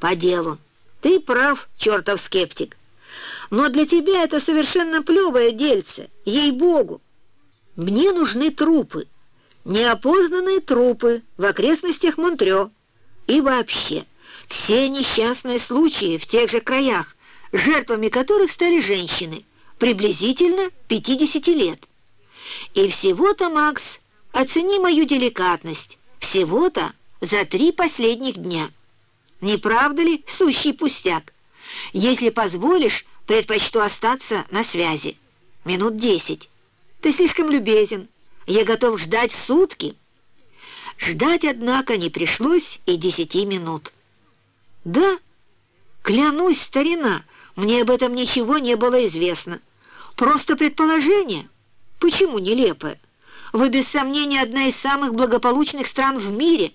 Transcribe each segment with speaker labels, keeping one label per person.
Speaker 1: по делу. Ты прав, чертов скептик. Но для тебя это совершенно плевое дельце, ей-богу. Мне нужны трупы, неопознанные трупы в окрестностях Монтрё. И вообще, все несчастные случаи в тех же краях, жертвами которых стали женщины, приблизительно 50 лет. И всего-то, Макс, оцени мою деликатность, всего-то за три последних дня. Не правда ли сущий пустяк? Если позволишь, предпочту остаться на связи. Минут десять. Ты слишком любезен. Я готов ждать сутки. Ждать, однако, не пришлось и десяти минут. Да, клянусь, старина, мне об этом ничего не было известно. Просто предположение. Почему нелепое? Вы, без сомнения, одна из самых благополучных стран в мире.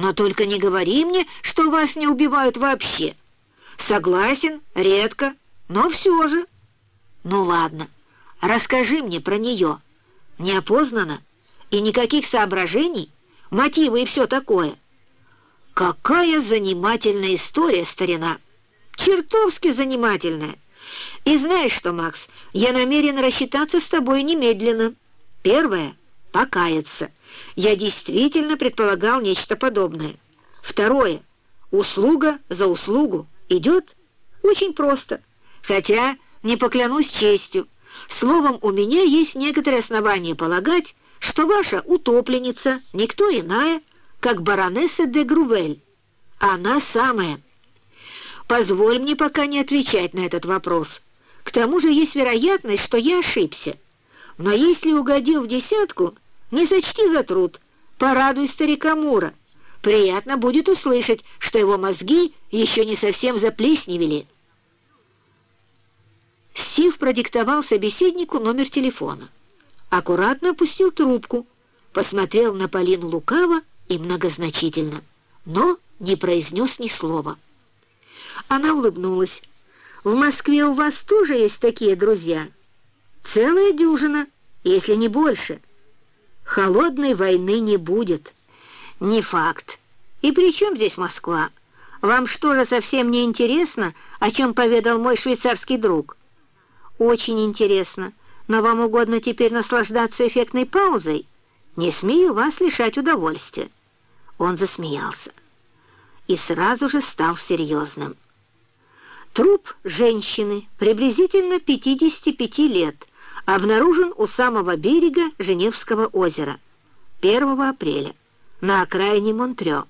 Speaker 1: Но только не говори мне, что вас не убивают вообще. Согласен, редко, но все же. Ну ладно, расскажи мне про нее. Неопознанно и никаких соображений, мотивы и все такое. Какая занимательная история, старина! Чертовски занимательная. И знаешь что, Макс, я намерен рассчитаться с тобой немедленно. Первое — покаяться. Я действительно предполагал нечто подобное. Второе — услуга за услугу. Идет? Очень просто. Хотя, не поклянусь честью, словом, у меня есть некоторые основания полагать, что ваша утопленница никто иная, как баронесса де Грувель. Она самая. Позволь мне пока не отвечать на этот вопрос. К тому же есть вероятность, что я ошибся. Но если угодил в десятку, не сочти за труд, порадуй старика Мура. Приятно будет услышать, что его мозги еще не совсем заплесневели. Стив продиктовал собеседнику номер телефона. Аккуратно опустил трубку, посмотрел на Полину лукаво и многозначительно, но не произнес ни слова. Она улыбнулась. «В Москве у вас тоже есть такие друзья?» «Целая дюжина, если не больше. Холодной войны не будет». «Не факт. И при чем здесь Москва? Вам что же совсем не интересно, о чем поведал мой швейцарский друг?» «Очень интересно, но вам угодно теперь наслаждаться эффектной паузой? Не смею вас лишать удовольствия». Он засмеялся и сразу же стал серьезным. Труп женщины, приблизительно 55 лет, обнаружен у самого берега Женевского озера 1 апреля на окраине Монтрё.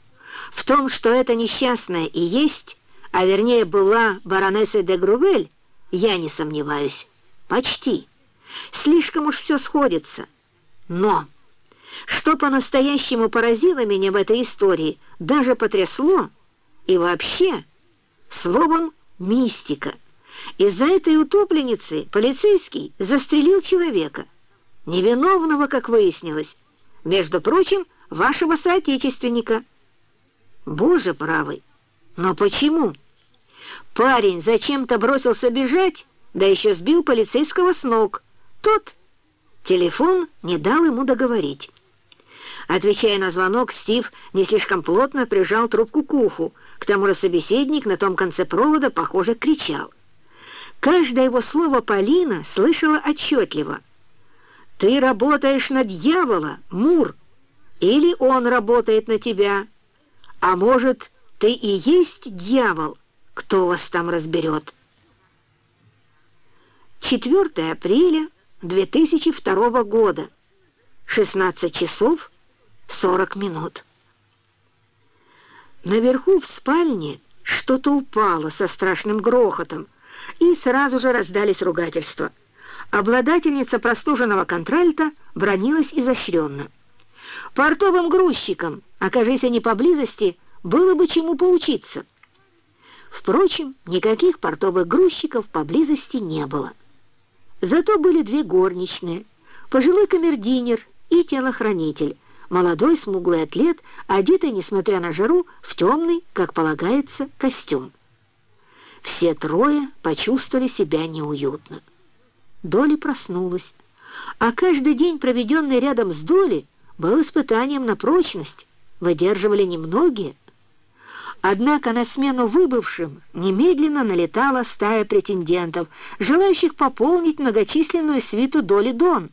Speaker 1: В том, что это несчастная и есть, а вернее была баронесса де Грувель, я не сомневаюсь. Почти. Слишком уж все сходится. Но что по-настоящему поразило меня в этой истории, даже потрясло, и вообще, словом, мистика. Из-за этой утопленницы полицейский застрелил человека, невиновного, как выяснилось, между прочим, вашего соотечественника. Боже правый, но почему? Парень зачем-то бросился бежать, да еще сбил полицейского с ног. Тот телефон не дал ему договорить. Отвечая на звонок, Стив не слишком плотно прижал трубку к уху, к тому же собеседник на том конце провода, похоже, кричал. Каждое его слово Полина слышала отчетливо. «Ты работаешь на дьявола, Мур, или он работает на тебя. А может, ты и есть дьявол, кто вас там разберет?» 4 апреля 2002 года, 16 часов 40 минут. Наверху в спальне что-то упало со страшным грохотом, и сразу же раздались ругательства. Обладательница простуженного контральта бронилась изощренно. Портовым грузчикам, окажись они поблизости, было бы чему поучиться. Впрочем, никаких портовых грузчиков поблизости не было. Зато были две горничные, пожилой камердинер и телохранитель, молодой смуглый атлет, одетый, несмотря на жару, в темный, как полагается, костюм. Все трое почувствовали себя неуютно. Доли проснулась, а каждый день, проведенный рядом с Доли, был испытанием на прочность, выдерживали немногие. Однако на смену выбывшим немедленно налетала стая претендентов, желающих пополнить многочисленную свиту доли Дон.